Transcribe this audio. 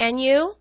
And you?